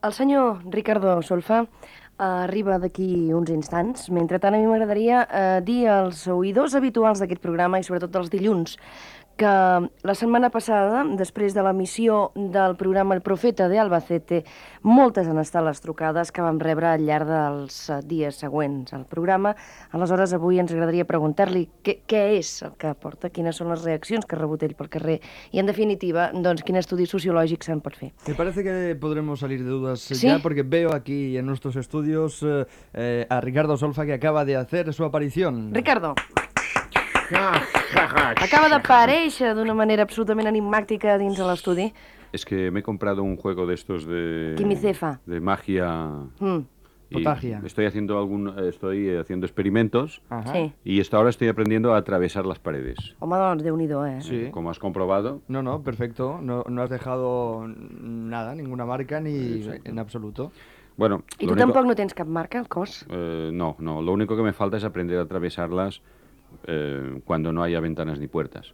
El senyor Ricardo Solfa arriba d'aquí uns instants. Mentrestant, a mi m'agradaria eh, dir als oïdors habituals d'aquest programa i sobretot dels dilluns que la setmana passada, després de l'emissió del programa El Profeta de Albacete, moltes han estat les trucades que vam rebre al llarg dels eh, dies següents al programa. Aleshores, avui ens agradaria preguntar-li què, què és el que porta, quines són les reaccions que ha rebut ell pel carrer i, en definitiva, doncs, quin estudi sociològic se'n pot fer. Me parece que podremos salir de dudas ¿Sí? ya porque veo aquí en nuestros estudios eh, eh, a Ricardo Solfa que acaba de hacer su aparición. Ricardo, acaba d'aparèixer d'una manera absolutament enigmàtica dins de l'estudi. Es que me he comprado un juego de estos de... Quimicefa. De magia. Mm, y Potagia. Estoy haciendo algún, estoy haciendo experimentos Ajá. sí. y hasta ahora estoy aprendiendo a atravesar las paredes. Home, doncs, Déu-n'hi-do, eh? Sí. Como has comprobado, No, no, perfecto. No, no has dejado nada, ninguna marca ni en absoluto. bueno, I tu único- tampoc no tens cap marca al cos? eh, no, no, lo único que me falta es aprender a atravesarlas eh, cuando no haya ventanas ni puertas.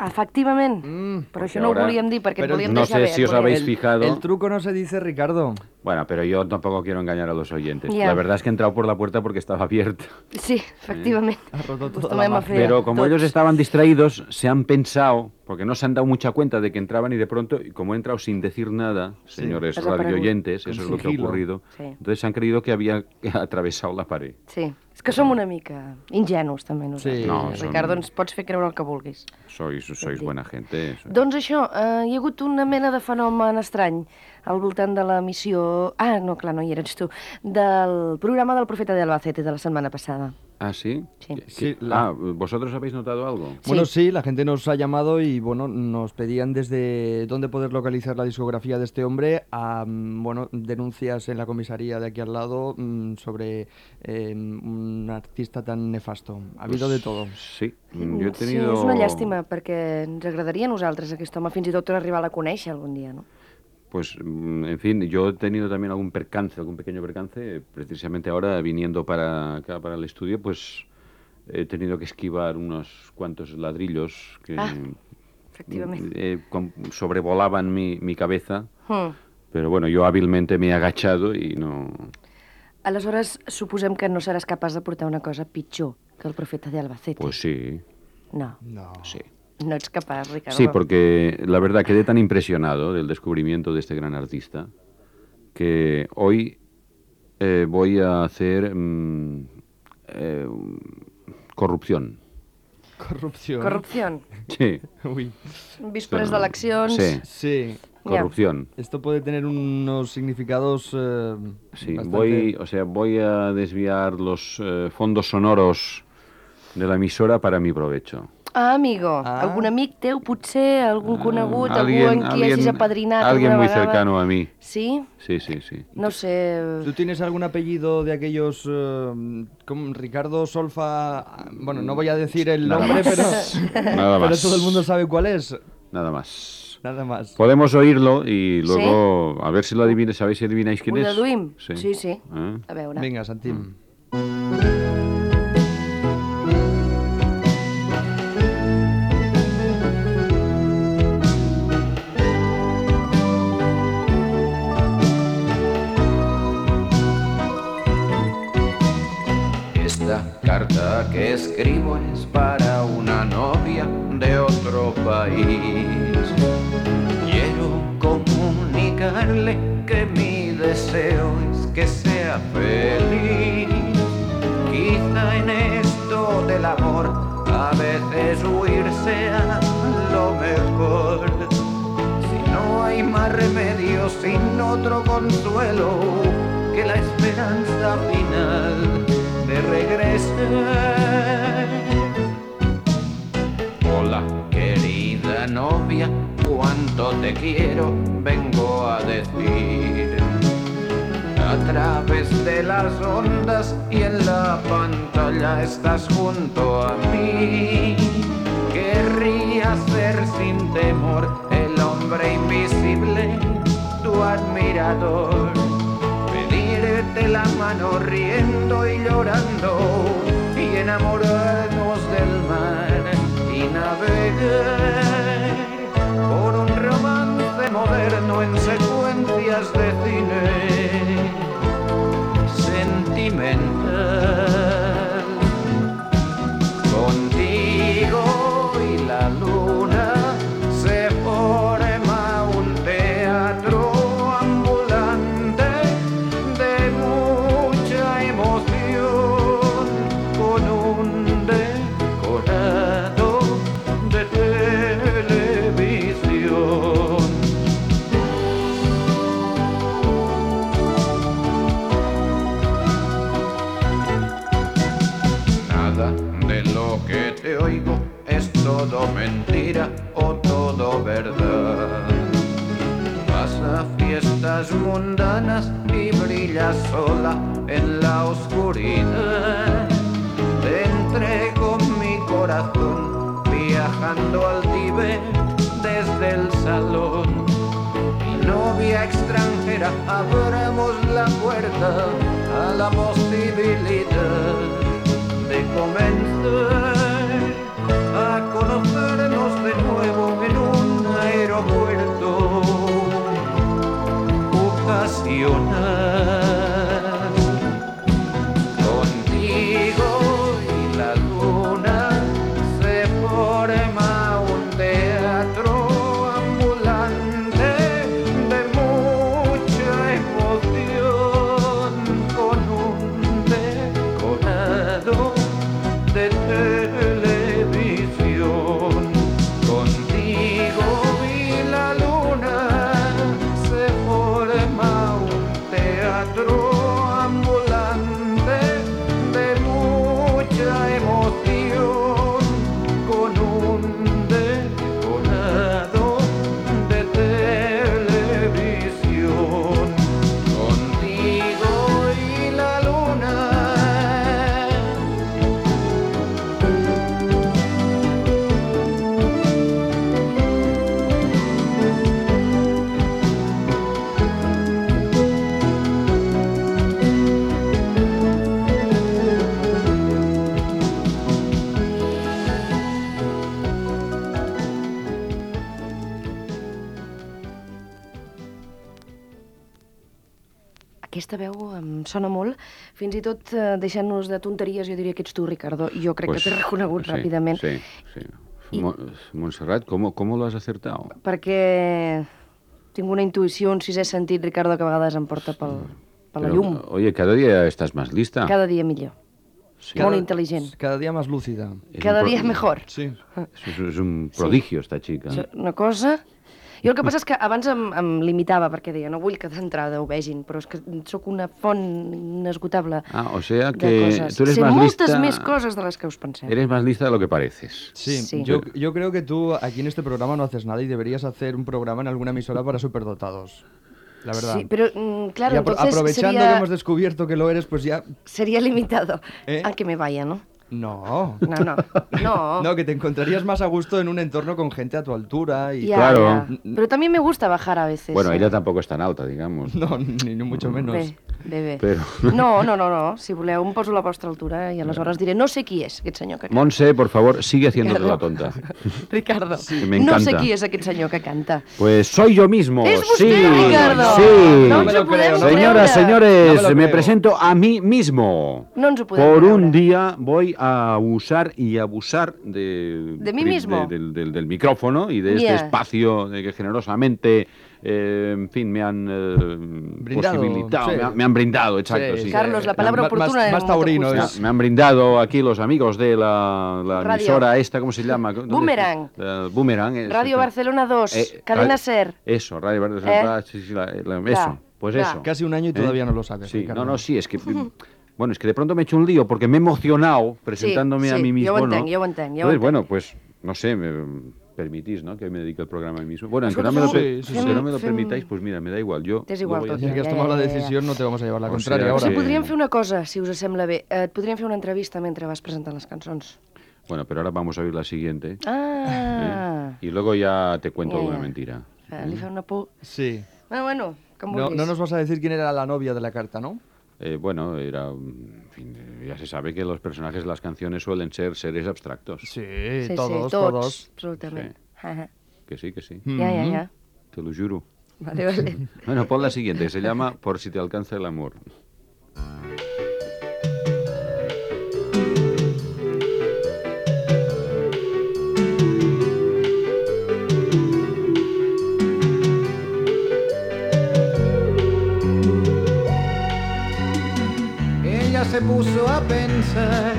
Efectivament. Mm, Però això no ho ara- volíem dir, perquè Però volíem no deixar sé si os habéis el, fijado. el truco no se dice, Ricardo. Bueno, pero yo tampoco quiero engañar a los oyentes. Ya. La verdad es que he entrado por la puerta porque estaba abierta. Sí, efectivament. Ha roto toda Acostumem la Pero como tots. ellos estaban distraídos, se han pensado, porque no se han dado mucha cuenta de que entraban y de pronto, y como he entrado sin decir nada, Sí. señores radioyentes, Con eso es lo que ha sigilo. ocurrido, Sí. entonces han creído que había atravesado la pared. Sí, és que som una mica ingenus, també, nosaltres. Sí. No, Ricardo, ens pots fer creure el que vulguis. Sois, sois buena gente. sois- Doncs això, eh, hi ha hagut una mena de fenomen estrany al voltant de la missió... Ah, no, clar, no hi eres tu. Del programa del Profeta de Albacete de la setmana passada. ¿Ah, sí? Sí. ¿Qué- Sí, la- Ah, ¿vosotros habéis notado algo? Sí. Bueno, sí, la gente nos ha llamado y bueno, nos pedían desde dónde poder localizar la discografía de este hombre a mm, bueno, denuncias en la comisaría de aquí al lado mm, sobre eh, un artista tan nefasto. Ha habido de todo. Sí, yo he tenido... Sí, és una llàstima, perquè ens agradaria a nosaltres aquest home fins i tot arribar a conèixer algun dia, no? Pues, mm, en fin, yo he tenido también algún percance, algún pequeño percance, precisamente ahora viniendo para acá, para el estudio, pues he tenido que esquivar unos cuantos ladrillos que Ah, eh, sobrevolaban mi, mi cabeza, Hmm. pero bueno, yo hábilmente me he agachado y no... Aleshores, suposem que no seràs capaç de portar una cosa pitjor que el Profeta de Albacete. Pues sí, No, No. sí. No ets capaç, Ricardo. Sí, porque la verdad quedé tan impresionado del descubrimiento de este gran artista que hoy eh, voy a hacer mm, eh, corrupción. Corrupción. Corrupció. Sí, Uy. Bueno, d'eleccions... sí. Sí. Corrupción. Esto puede tener unos significados. eh, Sí, bastante- voy, o sea, voy a desviar los eh, fondos sonoros de la emisora para mi provecho. Ah, amigo, Ah. algun amic teu, potser, algun conegut, Alguien- algú en qui hagis alguien- apadrinat alguien muy vegada? cercano a mí. Sí? Sí, sí, sí. No sé... ¿Tú tienes algún apellido de aquellos. eh, como Ricardo Solfa? Bueno, no voy a decir el Nada nombre, pero. más. Nada pero más. todo el mundo sabe cuál es. Nada más. Nada más. Podemos oírlo y luego a ver si lo adivináis. ¿Sabéis si adivináis quién Ho es? deduïm? Sí, sí. ¿Eh? A veure. Venga, Santi. Esta que escribo es para una novia de otro país. Quiero comunicarle que mi deseo es que sea feliz. Quizá en esto del amor a veces huir sea lo mejor. Si no hay más remedio sin otro consuelo que la esperanza final regresar. Hola, querida novia, cuánto te quiero, vengo a decir. A través de las ondas y en la pantalla estás junto a mí. Querría ser sin temor el hombre invisible, tu admirador. La mano riendo y llorando y enamorarnos del mar y navegar por un romance moderno en sola en la oscuridad. Te entrego mi corazón viajando al Tíbet desde el salón. Mi novia extranjera, abramos la puerta a la posibilidad de comenzar fins i tot eh, deixant-nos de tonteries, jo diria que ets tu, Ricardo. Jo crec Pues, que t'he reconegut sí, ràpidament, Sí, sí. Mo- Montserrat, ¿cómo, ¿cómo lo has acertado? perquè tinc una intuïció, un sisè sentit, Ricardo, que a vegades em porta pel, per la llum. Oye, cada día estás más lista. Cada dia millor. Sí. Molt intel·ligent. Cada día más lúcida. Cada un pro- dia mejor. Sí. Es, es un prodigio esta chica. Una cosa... Jo el que passa és que abans em, em limitava, perquè deia, no vull que d'entrada ho vegin, però és que sóc una font inesgotable Ah, o sea de que coses. tú eres sé más moltes lista. més coses de les que us penseu. Eres más lista de lo que pareces. Sí, Sí. Yo, yo creo que tú aquí en este programa no haces nada y deberías hacer un programa en alguna emisora para superdotados. La verdad. Sí, pero mm, claro, y apro- entonces aprovechando sería, que hemos descubierto que lo eres, pues ya... sería limitado ¿Eh? a que me vaya, ¿no? No. No, no, no. No, que te encontrarías más a gusto en un entorno con gente a tu altura y... Ya, Claro. ya. Pero también me gusta bajar a veces. Bueno, eh. ella tampoco es tan alta, digamos. No, ni, ni mucho menos. Bé, bé, bé. Però- No, no, no, no. Si voleu, em poso a la vostra altura i aleshores diré no sé qui és aquest senyor que canta. Monse, por favor, sigue haciéndote la tonta. Ricardo, me no sé qui és aquest senyor que canta. Pues soy yo mismo. És vostè, sí, Ricardo! sí. No me ens lo ho podem creo, no. creure. Señoras, No señores, me presento a mí mismo. No ens ho podem Por creure. un día voy a usar y abusar de, ¿De mí de- mismo? del, del- del micrófono y de este espacio de que generosamente, eh, en fin, me han eh, Brindado, posibilitado, sí. me, han, me han brindado, exacto. Sí, sí. sí. Carlos, la palabra Más- más- oportuna más en taurino es- me han brindado aquí los amigos de la, la emisora esta, ¿cómo se llama? ¿Dónde- Boomerang. La- Boomerang. es- Radio Barcelona 2, Eh, Cadena radio- Ser. Eso, Radio Barcelona. ¿Eh? sí, sí, la- eso, pues eso. Casi un año y ¿Eh? todavía no lo sabes. No, no, sí, es que... Bueno, es que de pronto me he hecho un lío porque me he emocionado presentándome a sí, mí jo mismo, ¿no? entenc, jo ho entenc, jo ho Entonces, bueno, pues, no sé, me permitís, ¿no? Que me dedique el programa a mí mismo. Bueno, aunque no me lo, sí, si sí. no me lo permitáis, pues mira, me da igual. Yo T'és igual a tot, hacer. que has Ja, ja, la decisión, no te vamos a llevar la O contraria sea ahora. Si que- podríem fer una cosa, si us sembla bé. Eh, Et podríem fer una entrevista mentre vas presentant les cançons. Bueno, pero ahora vamos a oír la siguiente. Ah, ¿eh? Y luego ya te cuento alguna mentira. eh, li fa una por. Sí. Bueno, bueno, com No, vulguis. no nos vas a decir quién era la novia de la carta, ¿no? Eh, bueno, era, en fin, ya se sabe que los personajes de las canciones suelen ser seres abstractos. Sí, Sí, todos, sí, todos. absolutament. Ja, Que sí, que sí. ja, ja, ja. Te lo juro. Vale, vale. Bueno, pon la siguiente, que se llama Por si te alcanza el amor. Puso a pensar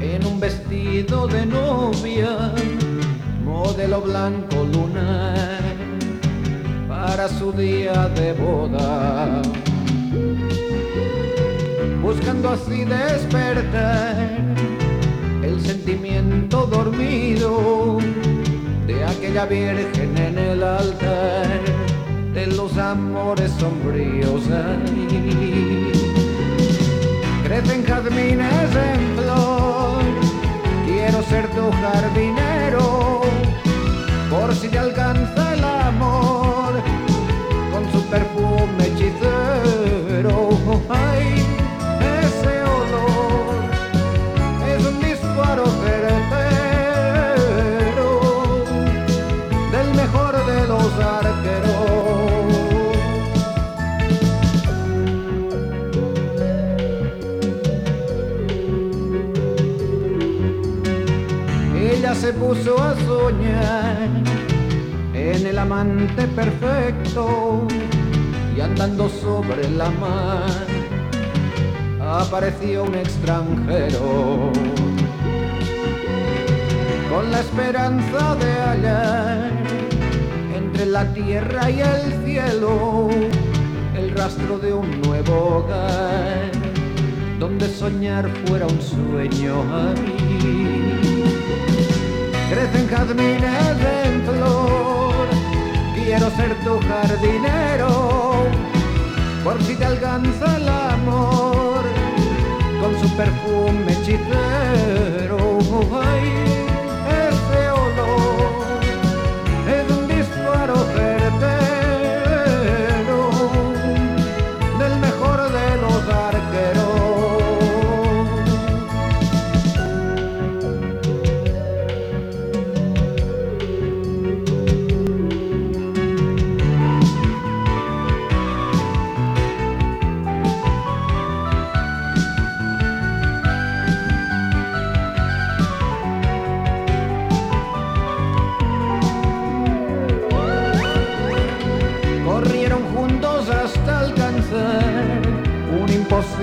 en un vestido de novia, modelo blanco lunar, para su día de boda. Buscando así despertar el sentimiento dormido de aquella virgen en el altar de los amores sombríos. Ay. Crecen jazmines puso a soñar en el amante perfecto y andando sobre la mar apareció un extranjero. Con la esperanza de hallar entre la tierra y el cielo el rastro de un nuevo hogar donde soñar fuera un sueño Ay, Crecen jazmines en flor, quiero ser tu jardinero, por si te alcanza el amor, con su perfume hechicero.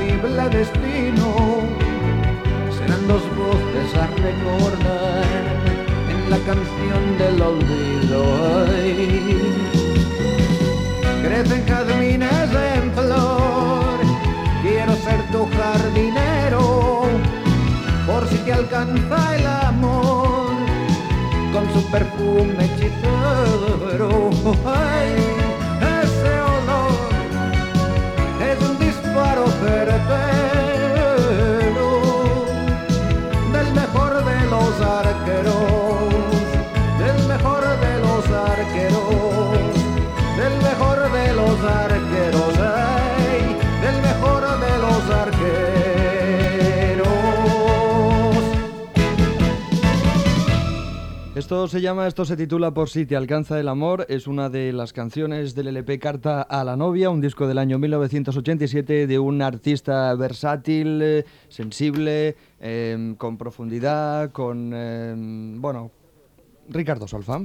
Imposible destino. Serán dos voces a recordar en la canción del olvido. Crecen jazmines en flor, quiero ser tu jardinero, por si te alcanza el amor con su perfume hechicero. Ay, Esto se llama, esto se titula Por si te alcanza el amor, es una de las canciones del LP Carta a la novia, un disco del año 1987 de un artista versátil, eh, sensible, eh, con profundidad, con, eh, bueno, Ricardo Solfa.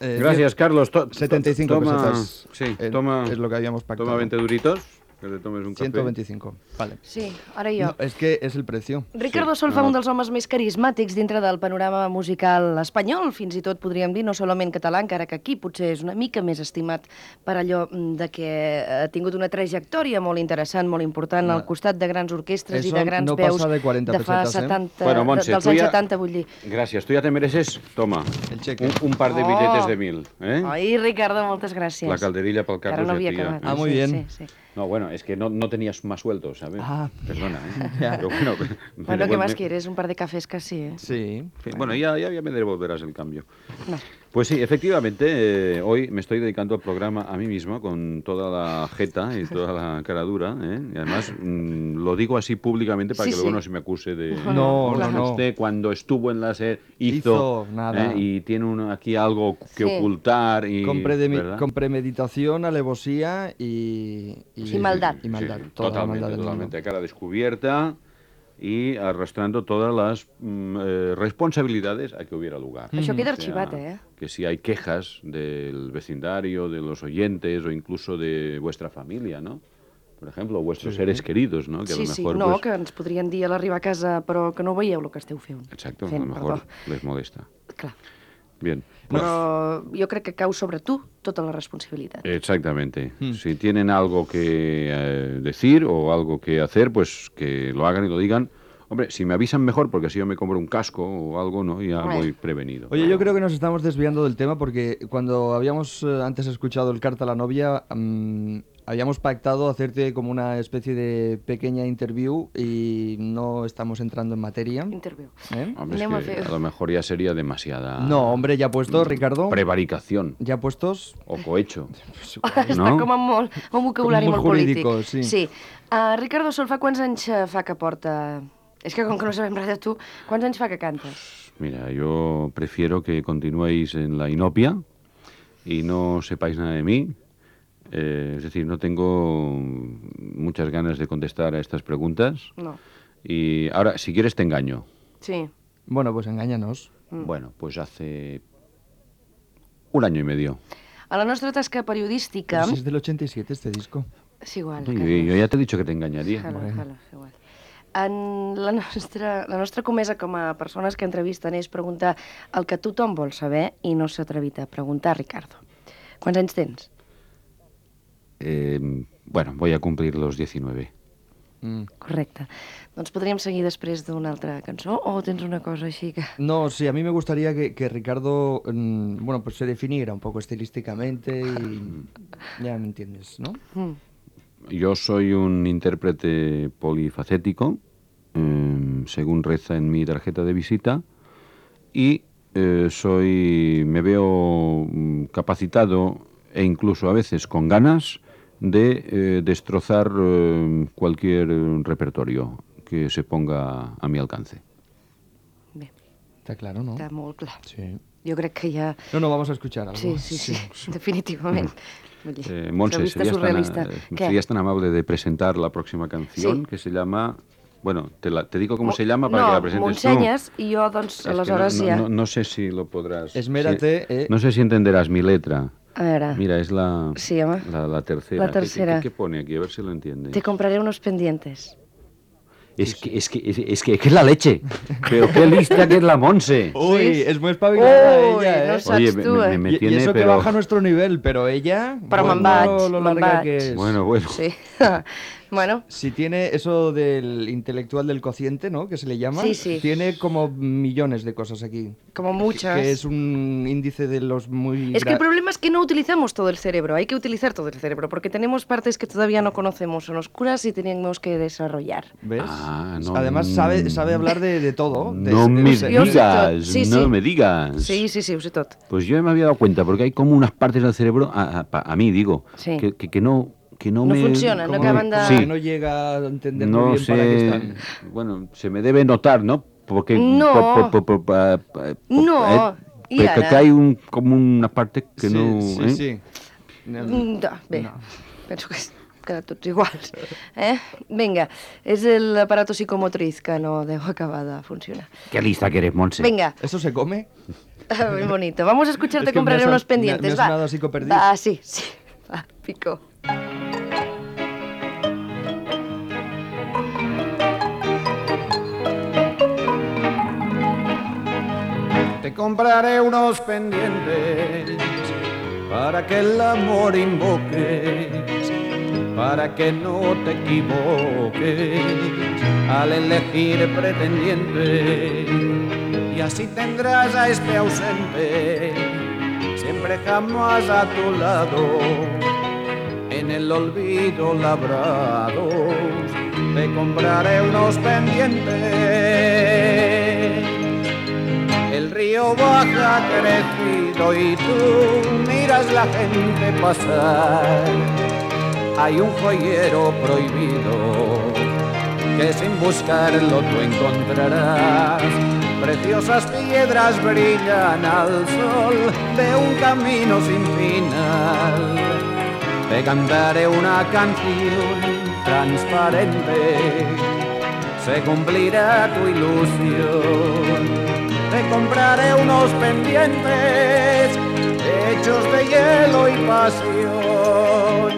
Eh, Gracias, Carlos. To- 75 toma, pesetas. Sí, Eh, toma, es lo que habíamos pactado. toma 20 duritos, que te tomes un café. 125, vale. Sí, ara jo. No, és que és el precio. Ricardo Sí, Solfa, no. un dels homes més carismàtics dintre del panorama musical espanyol, fins i tot podríem dir, no solament català, encara que aquí potser és una mica més estimat per allò mm, de que ha tingut una trajectòria molt interessant, molt important, al costat de grans orquestres i Eso de grans no veus passa de 40 de fa pesetas, ¿eh? 70, Bueno, Montse, de, dels tu anys ja- 70, vull dir. Gracias, tú ya te mereces, toma, El cheque. un, un par de Oh. billetes de mil. ¿eh? Ai, Ricardo, moltes gràcies. La calderilla pel ara Carlos no y a havia ti, ya. acabat. Ah, muy sí, bien. Sí, sí. No, bueno, es que no, no tenías más sueldos, ¿sabes? Ah. Perdona, ¿eh? Ya. Pero bueno, Bueno, ¿qué más me- quieres? Un par de cafés casi, ¿eh? Sí. En fin, Bueno, ya, ya, ya me devolverás el cambio. No. Pues sí, efectivamente, eh, hoy me estoy dedicando al programa a mí mismo con toda la jeta y toda la cara dura. ¿eh? Y además mm, lo digo así públicamente para Sí, que luego sí. no se me acuse de... No, "Hola, no, no. Usted cuando estuvo en la SER hizo, Hizo nada. ¿eh? y tiene un- aquí algo que Sí. ocultar y... Con, predemi- ¿verdad? con premeditación, alevosía y, Y maldad. Y maldad. Sí, toda la totalmente, maldad totalmente. Cara descubierta y arrastrando todas las mm, eh, responsabilidades a que hubiera lugar. Això queda O sea, arxivat, eh? Que si hay quejas del vecindario, de los oyentes o incluso de vuestra familia, ¿no? Por ejemplo, vuestros seres queridos, ¿no? Que a Sí, lo sí, mejor, no, pues, que ens podrien dir a l'arribar a casa però que no veieu el que esteu fent. Exacto, a fent, lo mejor perdó. les molesta. Clar. Bien. pues, Però jo crec que cau sobre tu tota la responsabilitat. Exactamente. Hmm. Si tienen algo que eh, decir o algo que hacer, pues que lo hagan y lo digan. Hombre, si me avisan mejor, porque así yo me compro un casco o algo, ¿no? Y ya voy prevenido. Oye, yo creo que nos estamos desviando del tema porque cuando habíamos eh, antes escuchado el Carta a la novia, mm, habíamos pactado hacerte como una especie de pequeña interview y no estamos entrando en materia. Interview. ¿eh? Hombre, es a que fer- a lo mejor ya sería demasiada No, hombre, ya puesto, Ricardo. prevaricación Ya puestos. o cohecho. Està No? com amb molt, amb un vocabulari molt, molt polític. sí. sí. Uh, Ricardo Sol, fa quants anys eh, fa que porta... És que com que no sabem res de tu, quants anys fa que cantes? Mira, yo prefiero que continuéis en la inopia y no sepáis nada de mí. Eh, es decir, no tengo muchas ganas de contestar a estas preguntas. No. Y ahora, si quieres, te engaño. Sí. Bueno, pues engáñanos. Bueno, pues hace un año y medio. A la nostra tasca periodística... Pues es del 87 este disco. És igual. Yo, que- yo ya te he dicho que te engañaría. Jalo, jalo, igual. En la nostra, la nostra comesa com a persones que entrevisten és preguntar el que tothom vol saber i no s'ha atrevit a preguntar, Ricardo. Quants anys tens? Eh, bueno, voy a cumplir los 19. Mm. Correcte. Doncs podríem seguir després d'una altra cançó o tens una cosa així que... No, sí, a mí me gustaría que, que Ricardo, mm, bueno, pues se definiera un poco estilísticamente y ya me entiendes, ¿no? Mm. Yo soy un intérprete polifacético, eh, según reza en mi tarjeta de visita, y eh, soy, me veo mm, capacitado e incluso a veces con ganas de eh, destrozar eh, cualquier repertorio que se ponga a mi alcance. Está claro, ¿no? està molt clar. Sí. Jo crec que ja... No, no, vamos a escuchar algo. Sí, sí, sí, definitivament. Vull dir, Eh, entrevista serías tan, eh, serías tan amable de presentar la próxima canción Sí. que se llama... Bueno, te, la- te digo cómo Mo- se llama para no, que la presentes tú. m'ensenyes i jo, doncs, Es que aleshores no, no- ja... no- no sé si lo podrás. Esmérate, si- eh. No sé si entenderás mi letra. A veure, Mira, es la, Sí, home. la, la tercera. La ¿Qué- qué- tercera. ¿Qué, qué pone aquí? A ver si lo entiende. te compraré unos pendientes. Es que, es, que, es, es que, que es la leche. Pero qué lista que es la Monse. Uy, Sí. es muy espabilada Uy, ella, no ¿eh? sé. Oye, saps me, me- eh? me Y- y, tiene, eso que pero... baja nuestro nivel, pero ella... Me'n bueno, vaig, lo me'n larga vaig. que es. Bueno, bueno. Sí. bueno, Si tiene eso del intelectual del cociente, ¿no? Que se le llama. Sí, sí. Tiene como millones de cosas aquí. como muchas. Que es un índice de los muy... Es que el problema es que no utilizamos todo el cerebro, hay que utilizar todo el cerebro, porque tenemos partes que todavía no conocemos, son oscuras y tenemos que desarrollar. ¿Ves? Ah, no, Además sabe, sabe hablar de, de todo. de- No de- me digas. Sí, no sí. me digas. Sí, sí, sí, tot. Pues yo me había dado cuenta, porque hay como unas partes del cerebro, a, a- mí digo, Sí. que, que, que no, que no, No me... funcionan, no acaban de- Sí. no llega a entender no muy bien sé, para qué están. bueno, se me debe notar, ¿no? Porque No. po- po- po- No, eh, i que, que ara? hay un como una parte que sí, no, sí, ¿eh? sí. No. Mm, no, bé, No. penso que és que tots iguals. Eh? Vinga, és l'aparato psicomotriz que no deu acabar de funcionar. Qué lista que eres, Monse. Venga, ¿Eso se come? muy bonito. Vamos a escucharte Es que me compraré unos me pendientes. me ha va. sonado así. Va, sí, sí. Va, pico. Te compraré unos pendientes para que el amor invoques, para que no te equivoques al elegir pretendiente. Y así tendrás a este ausente, siempre jamás a tu lado, en el olvido labrados. Te compraré unos pendientes. Río baja crecido y tú miras la gente pasar. Hay un joyero prohibido que sin buscarlo tú encontrarás. Preciosas piedras brillan al sol de un camino sin final. Te cantaré una canción transparente, se cumplirá tu ilusión. Te compraré unos pendientes hechos de hielo y pasión.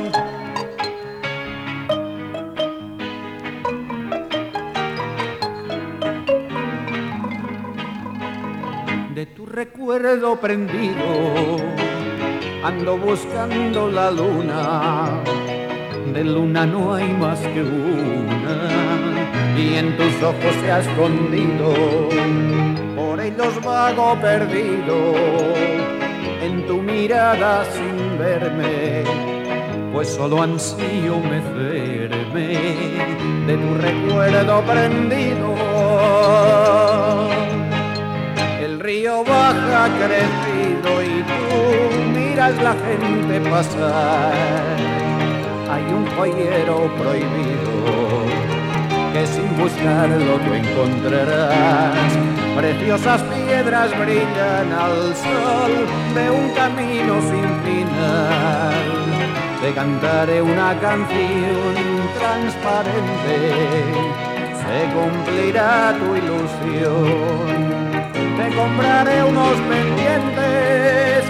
De tu recuerdo prendido, ando buscando la luna de luna no hay más que una y en tus ojos se ha escondido, ellos vago perdido, en tu mirada sin verme, pues solo ansío mecerme de tu recuerdo prendido. El río baja crecido y tú miras la gente pasar. Hay un joyero prohibido que sin buscarlo tú encontrarás. Preciosas piedras brillan al sol de un camino sin final. Te cantaré una canción transparente, se cumplirá tu ilusión te compraré unos pendientes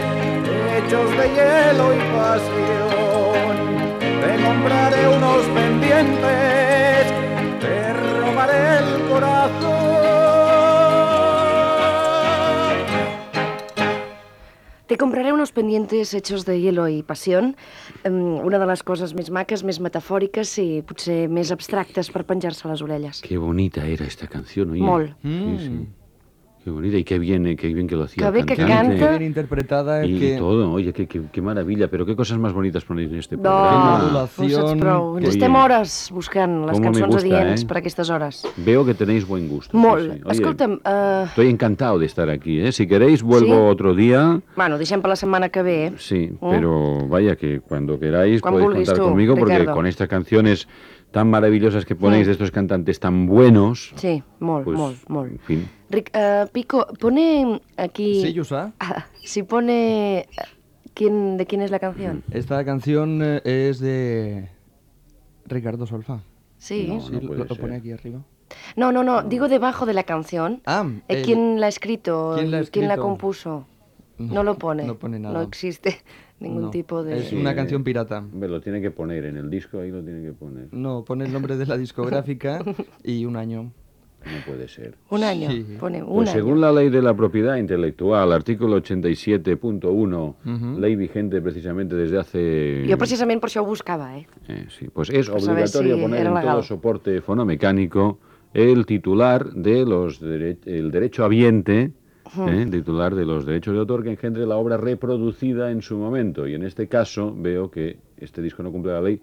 hechos de hielo y pasión. Te compraré unos pendientes, te robaré el corazón. Te compraré unos pendientes hechos de hielo i passió, una de les coses més maques, més metafòriques i potser més abstractes per penjar-se a les orelles. Qué bonita era esta canción, oye. Molt. Sí, sí. Qué bonita y qué bien, eh, qué bien que lo hacía. Bé que canta. Bien interpretada, Y que todo, oye, qué, qué- qué maravilla, pero qué cosas más bonitas ponéis en este No, programa. saps prou. Ens estem hores buscant les cançons gusta, adients eh? per aquestes hores. Veo que tenéis buen gusto. sí, Molt. sí. Oye, Escolta'm, uh, Estoy encantado de estar aquí, ¿eh? Si queréis, vuelvo ¿Sí? otro día. bueno, deixem per la setmana que ve. Sí, Mm. pero vaya que cuando queráis Cuando podéis contar tú, conmigo porque Ricardo. con estas canciones tan maravillosas que ponéis Mm. de estos cantantes tan buenos, Sí, molt, pues, molt, molt. en fin. Uh, Pico, pone aquí... Sí, Yusa. Ah, si pone... eh, ¿quién, ¿De quién es la canción? Esta canción eh, es de Ricardo Solfa. Sí. No. Sí, lo, pone aquí arriba. No, no, no, digo debajo de la canción. Ah, Eh, el- ¿Quién la ha escrito? ¿Quién la ha escrito? compuso? No, No, lo pone. no pone nada. No existe ningún No, tipo de... Es una canción pirata. Me lo tiene que poner en el disco, ahí lo tiene que poner. No, pone el nombre de la discográfica y un año. No puede ser. Un año, Sí. pone un Pues año. según la ley de la propiedad intelectual, artículo 87.1, Ujú. ley vigente precisamente desde hace... Jo precisament per això ho buscava, eh? Eh, sí, pues es Por saber obligatorio si poner en todo soporte fonomecánico el titular de los dere- el derecho habiente, ¿eh? el titular de los derechos de autor que engendre la obra reproducida en su momento. Y en este caso veo que este disco no cumple la ley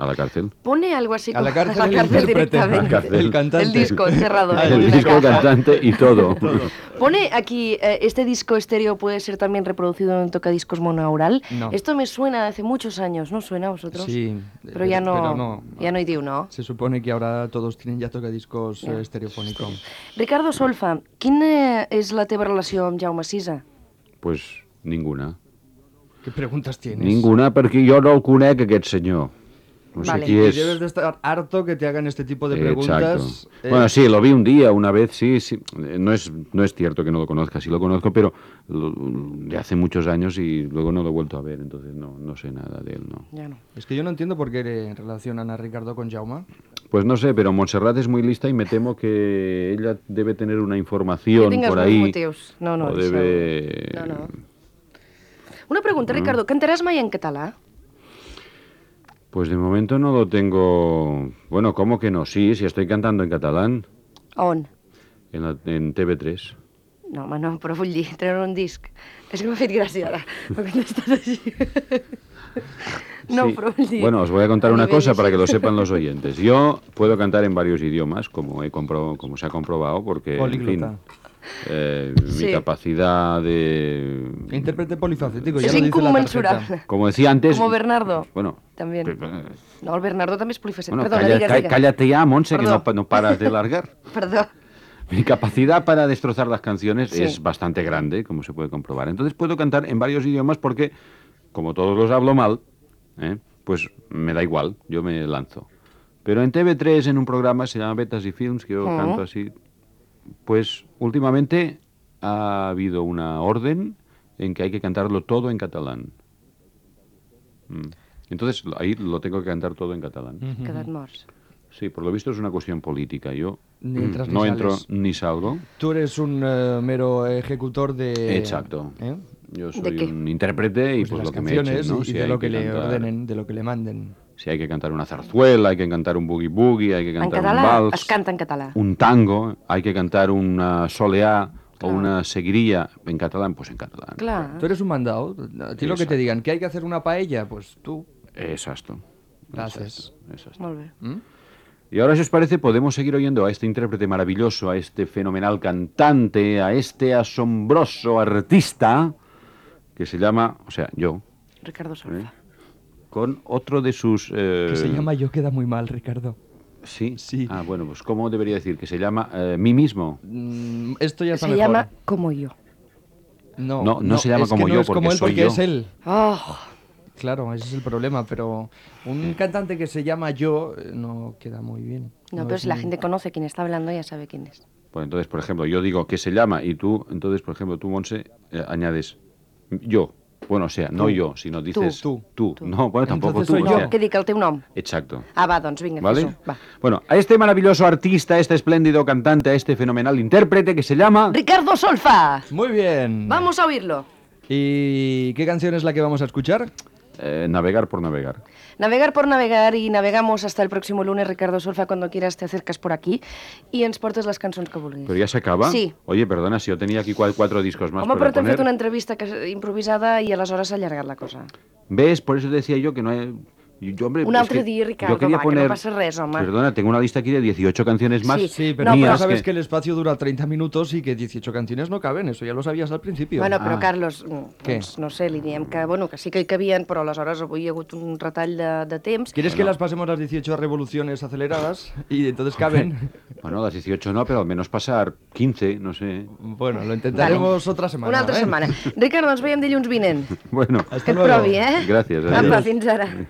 a la cárcel. Pone algo así A como la cárcel el directamente. A la cárcel. El cantante. El disco encerrado Ah, en El disco, caja. cantante y todo. Pone aquí, eh, este disco estéreo puede ser también reproducido en tocadiscos monaural. No. Esto me suena de hace muchos años, ¿no suena a vosotros? Sí. Pero ya no, pero no. ya no hay diu, no? Se supone que ahora todos tienen ya tocadiscos Ja. eh, estereofónico. Ricardo Solfa, quina és la teva relació amb Jaume Sisa? Pues ninguna. ¿Qué preguntas tienes? Ninguna, perquè jo no el conec, aquest senyor. No sé Vale. és. debes de estar harto que te hagan este tipo de preguntas. eh, Bueno, sí, lo vi un día, una vez, sí, sí. Eh, No es, no es cierto que no lo conozca, sí lo conozco, pero lo- de hace muchos años y luego no lo he vuelto a ver, entonces no, no sé nada de él, no. Ja no. Es que yo no entiendo por qué le relacionan a Ricardo con Jauma. Pues no sé, pero Montserrat es muy lista y me temo que ella debe tener una información por ahí. motius. No, no, o això- debe... No, no. Una pregunta, Ricardo, cantaràs mai en català? Pues de momento no lo tengo... Bueno, ¿cómo que no? Sí, sí estoy cantando en catalán, On? en, la- en TV3. No, home, no, però vull dir, treure un disc. És que m'ha fet gràcia ara, m'ha contestat així. No, Sí. però vull dir... Bueno, os voy a contar a una cosa para que lo sepan los oyentes. Yo puedo cantar en varios idiomas, como, he compro- como se ha comprobado, porque, en fin. Eh, Sí. mi capacidad de... Intérprete polifacético, ya És lo dice la. Como decía antes... Como Bernardo. Bueno, També. pe- pe- No, el Bernardo bueno, Perdona, calla- digues, ca- digues. cállate ya, Monse, que no, no paras de largar. Perdó. Mi capacidad para destrozar las canciones Sí. es bastante grande, como se puede comprobar. Entonces puedo cantar en varios idiomas porque, como todos los hablo mal, ¿eh? pues me da igual, yo me lanzo. Pero en TV3, en un programa, se llama Betas y Films, que yo canto así, pues últimamente ha habido una orden en que hay que cantarlo todo en catalán. Mm. Entonces ahí lo tengo que cantar todo en catalán. Quedat morts. Sí, por lo visto es una cuestión política. Yo Ni mm, entras ni no entro ni salgo. Tú eres un eh, mero ejecutor de... Exacto. ¿eh? Yo ¿De soy un intérprete y Pues pues, las lo que me echen, ¿no? y Si de hay lo que, le cantar- ordenen, de lo que le manden. Si hay que cantar una zarzuela, hay que cantar un boogie boogie, hay que En cantar un vals, es canta en català. un tango, hay que cantar una soleá o Claro. una seguiría en catalán, pues en catalán. Clar. Tú eres un mandado. A ti lo que te digan que hay que hacer una paella, pues tú Exacto. haces. Exacto. ¿Mm? Y ahora, si os parece, podemos seguir oyendo a este intérprete maravilloso, a este fenomenal cantante, a este asombroso artista que se llama, o sea, yo, Ricardo Solfa. Con otro de sus... eh, Que se llama Yo queda muy mal, Ricardo. Sí. Sí. Ah, bueno, pues ¿cómo debería decir? Que se llama eh, mí mismo. Mm, esto ya está Se mejor. llama Como yo. No, No, no se llama es como que yo, es porque como él soy porque yo. es él. Oh, Claro, ese es el problema, pero un cantante que se llama Yo eh, no queda muy bien. no, pero si la muy- gente conoce quién está hablando, ya sabe quién es. Pues entonces, por ejemplo, yo digo que se llama y tú, entonces, por ejemplo, tú, Monse, eh, añades yo. Bueno, o sea, no Tú. yo, sino dices Tú. tú. Tú. No, bueno, tampoco Entonces o yo. sea, Què dic, el teu nom? Exacto. Ah, va, doncs vinga, ¿Vale? fes-ho. Va. Bueno, a este maravilloso artista, a este espléndido cantante, a este fenomenal intérprete que se llama... Ricardo Solfa. Muy bien. Vamos a oírlo. ¿Y qué canción es la que vamos a escuchar? Eh, navegar por navegar. Navegar por navegar y navegamos hasta el próximo lunes, Ricardo Solfa, cuando quieras te acercas por aquí y ens portes les cançons que vulguis. ¿Pero ya se acaba? Sí. Oye, perdona, si yo tenía aquí cua- cuatro discos más Home, para però t'hem poner. fet una entrevista que, improvisada i aleshores s'ha allargat la cosa. ¿Ves? Por eso decía yo que no hay... Yo, hombre, Un altre que dia, Ricardo, yo quería va, que no poner... passa res, home. Perdona, tengo una lista aquí de 18 canciones más. Sí. Sí, pero No, pero- ya sabes Es que... el espacio dura 30 minutos y que 18 canciones no caben, eso ya lo sabías al principio. Bueno, però Ah. Carlos, mm, Què? doncs, no sé, li diem que, bueno, que sí que hi cabien, però aleshores avui hi ha hagut un retall de, de temps. ¿Quieres que las pasemos las 18 revoluciones aceleradas y entonces caben? Bueno, las 18 no, pero al menos pasar 15, no sé. bueno, lo intentaremos otra semana. Una altra ¿eh? setmana. Ricardo, ens veiem dilluns vinent. Bueno, Hasta Que et provi, eh? Gràcies. Apa, fins ara. Nos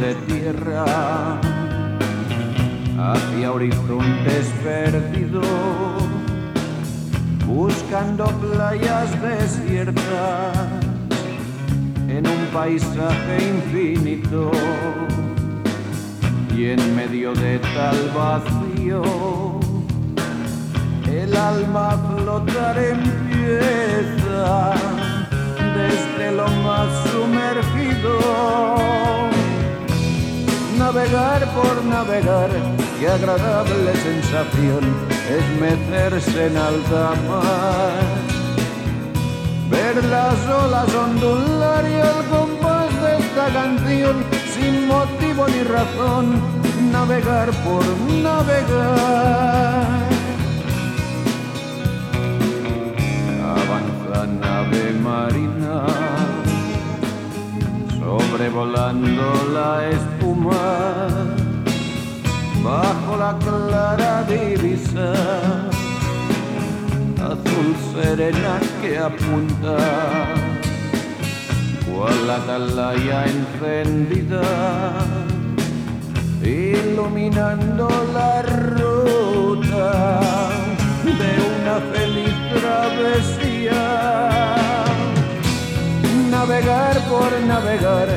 de tierra hacia horizontes perdidos, buscando playas desiertas en un paisaje infinito. Y en medio de tal vacío, el alma a flotar empieza desde lo más sumergido. Navegar por navegar, qué agradable sensación es meterse en alta mar. Ver las olas ondular y el compás de esta canción sin motivo ni razón, navegar por navegar. Avanza nave marina, sobrevolando la espuma, bajo la clara divisa azul serena que apunta cual atalaya encendida iluminando la ruta de una feliz travesía. Navegar por navegar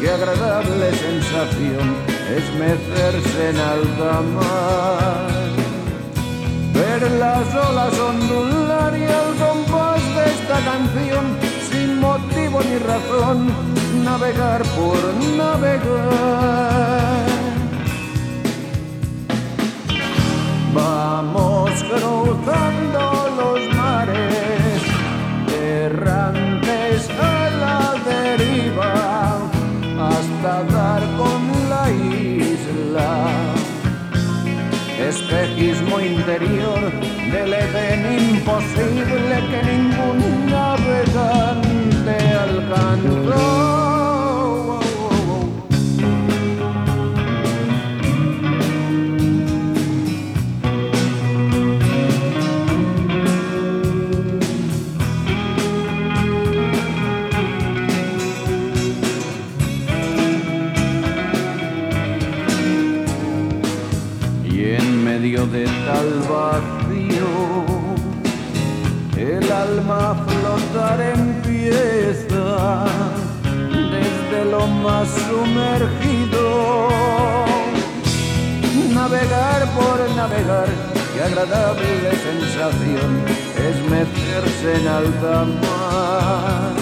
qué agradable sensación es mecerse en alta mar Ver las olas ondular y el compás de esta canción sin motivo ni razón, navegar por navegar. Vamos The del Edén sumergido navegar por navegar, qué agradable sensación es meterse en alta mar.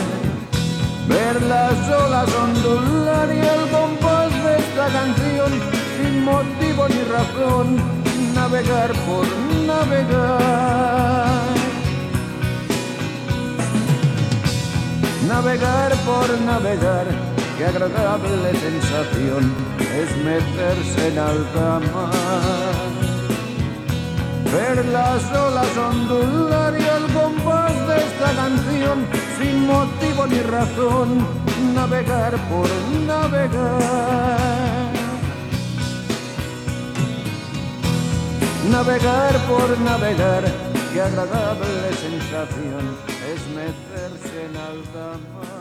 Ver las olas ondular y el compás de esta canción, sin motivo ni razón, navegar por navegar. Navegar por navegar, qué agradable sensación es meterse en alta mar. Ver las olas ondular y el compás de esta canción, sin motivo ni razón, navegar por navegar. Navegar por navegar, qué agradable sensación es meterse en alta mar.